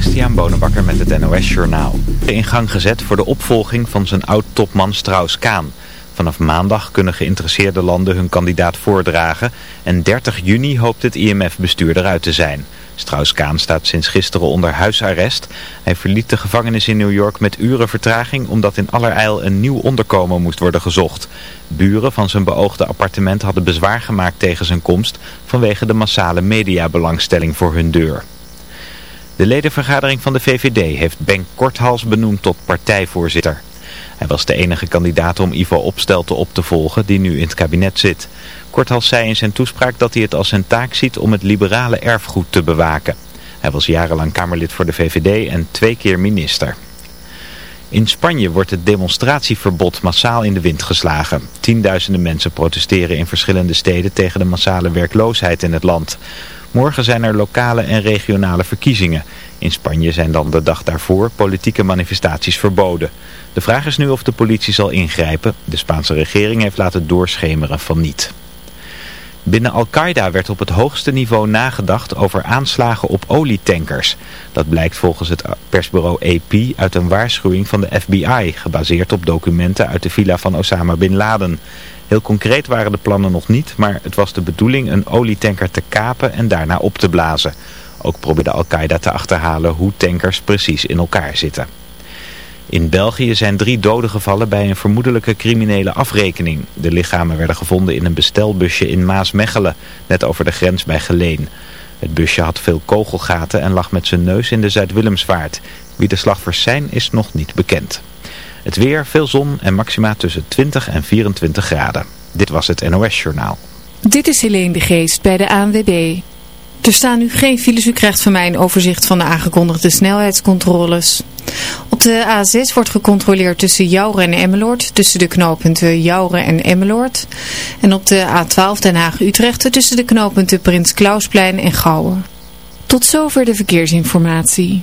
Christian Bonenbakker met het NOS Journaal. In gang gezet voor de opvolging van zijn oud-topman Strauss-Kaan. Vanaf maandag kunnen geïnteresseerde landen hun kandidaat voordragen... en 30 juni hoopt het IMF-bestuur eruit te zijn. Strauss-Kaan staat sinds gisteren onder huisarrest. Hij verliet de gevangenis in New York met uren vertraging... omdat in allerijl een nieuw onderkomen moest worden gezocht. Buren van zijn beoogde appartement hadden bezwaar gemaakt tegen zijn komst... vanwege de massale mediabelangstelling voor hun deur. De ledenvergadering van de VVD heeft Benk Korthals benoemd tot partijvoorzitter. Hij was de enige kandidaat om Ivo Opstelten op te volgen die nu in het kabinet zit. Korthals zei in zijn toespraak dat hij het als zijn taak ziet om het liberale erfgoed te bewaken. Hij was jarenlang Kamerlid voor de VVD en twee keer minister. In Spanje wordt het demonstratieverbod massaal in de wind geslagen. Tienduizenden mensen protesteren in verschillende steden tegen de massale werkloosheid in het land. Morgen zijn er lokale en regionale verkiezingen. In Spanje zijn dan de dag daarvoor politieke manifestaties verboden. De vraag is nu of de politie zal ingrijpen. De Spaanse regering heeft laten doorschemeren van niet. Binnen Al-Qaeda werd op het hoogste niveau nagedacht over aanslagen op olietankers. Dat blijkt volgens het persbureau AP uit een waarschuwing van de FBI, gebaseerd op documenten uit de villa van Osama Bin Laden. Heel concreet waren de plannen nog niet, maar het was de bedoeling een olietanker te kapen en daarna op te blazen. Ook probeerde Al-Qaeda te achterhalen hoe tankers precies in elkaar zitten. In België zijn drie doden gevallen bij een vermoedelijke criminele afrekening. De lichamen werden gevonden in een bestelbusje in Maasmechelen, net over de grens bij Geleen. Het busje had veel kogelgaten en lag met zijn neus in de Zuid-Willemsvaart. Wie de slachtoffers zijn is nog niet bekend. Het weer, veel zon en maxima tussen 20 en 24 graden. Dit was het NOS Journaal. Dit is Helene de Geest bij de ANWB. Er staan nu geen files. U krijgt van mij een overzicht van de aangekondigde snelheidscontroles. Op de A6 wordt gecontroleerd tussen Jouren en Emmeloord, tussen de knooppunten Jouren en Emmeloord. En op de A12 Den Haag-Utrecht tussen de knooppunten Prins Klausplein en Gouwen. Tot zover de verkeersinformatie.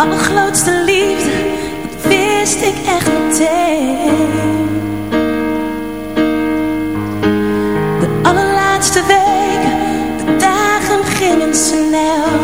allergrootste liefde, dat wist ik echt meteen. De allerlaatste weken, de dagen gingen snel.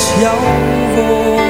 Wat is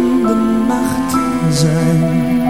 Kan de nacht zijn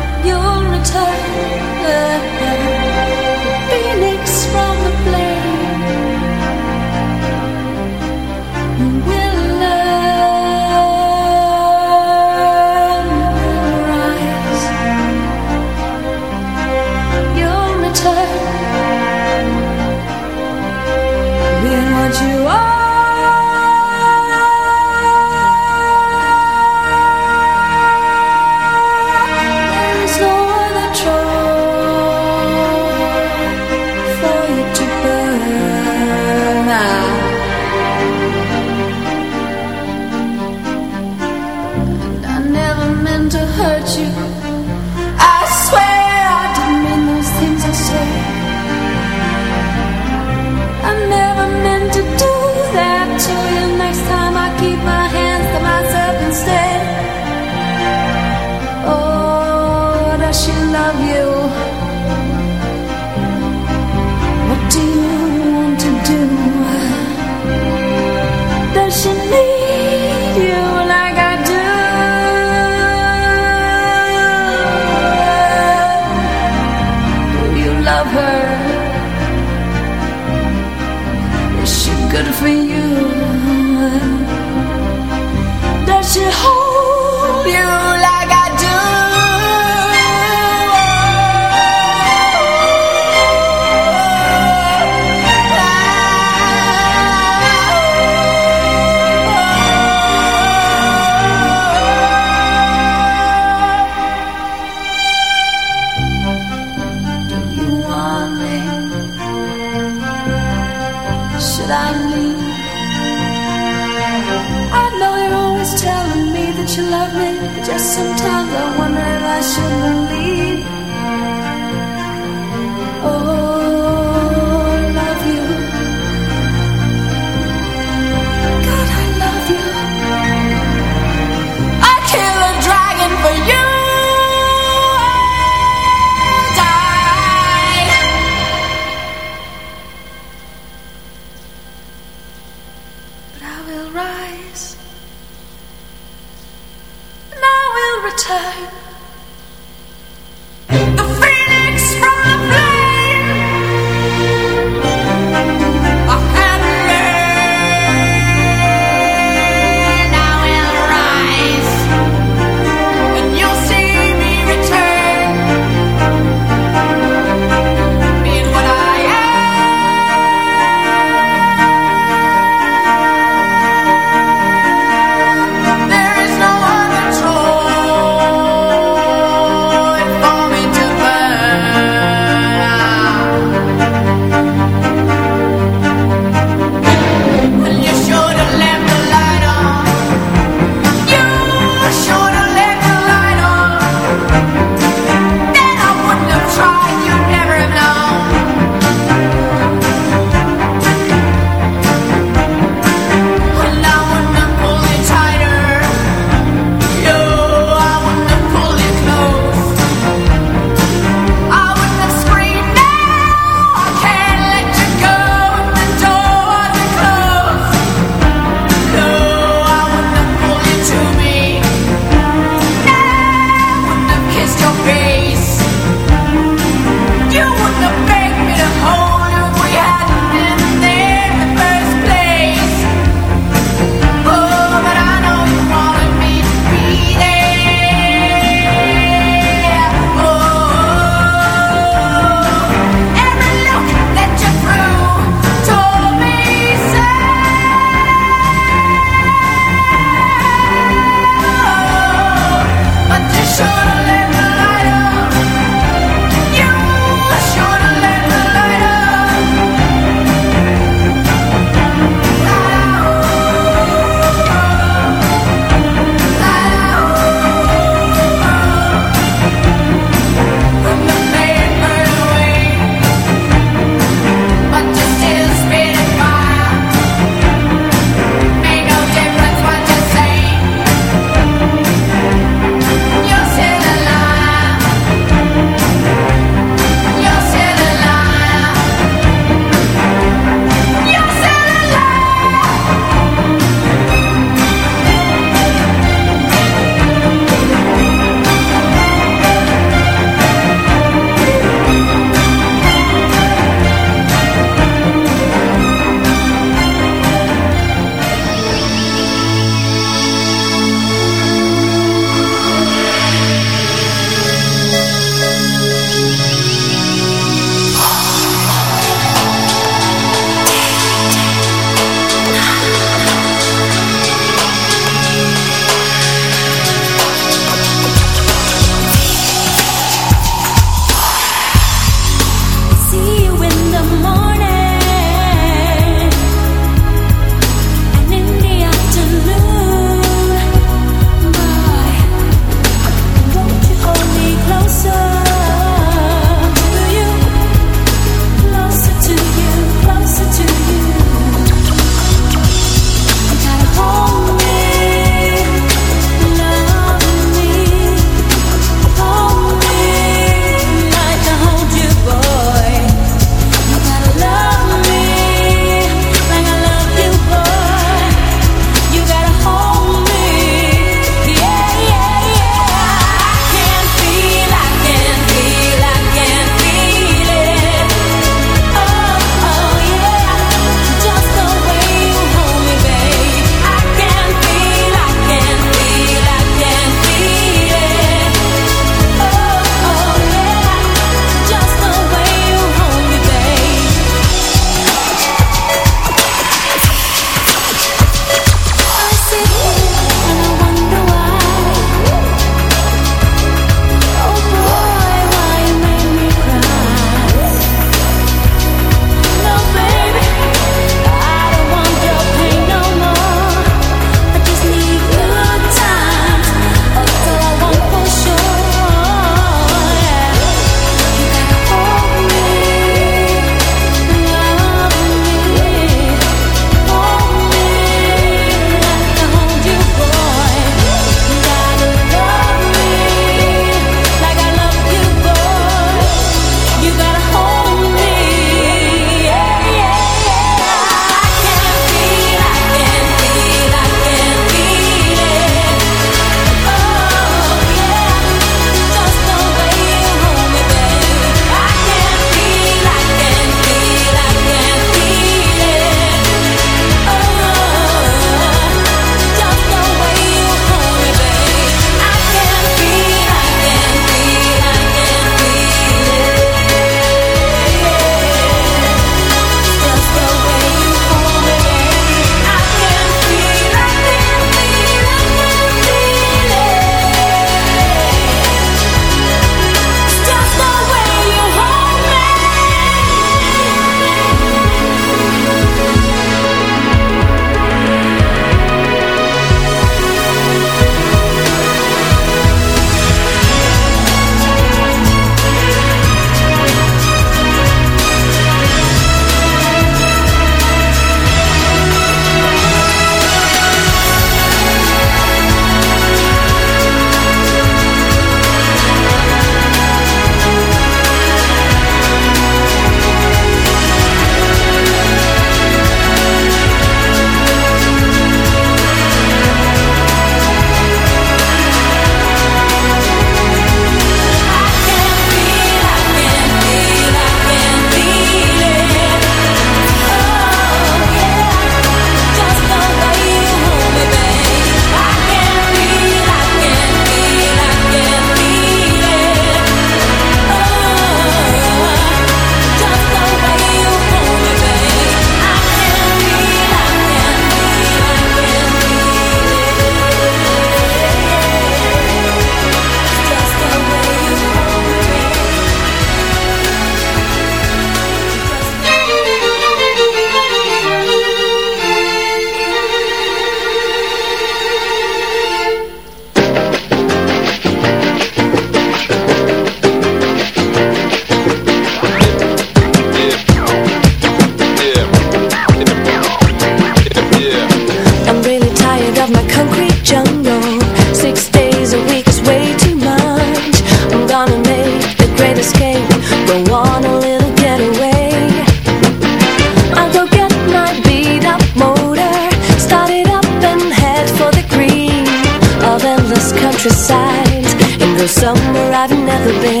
the bed.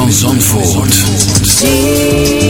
van Zandvoort.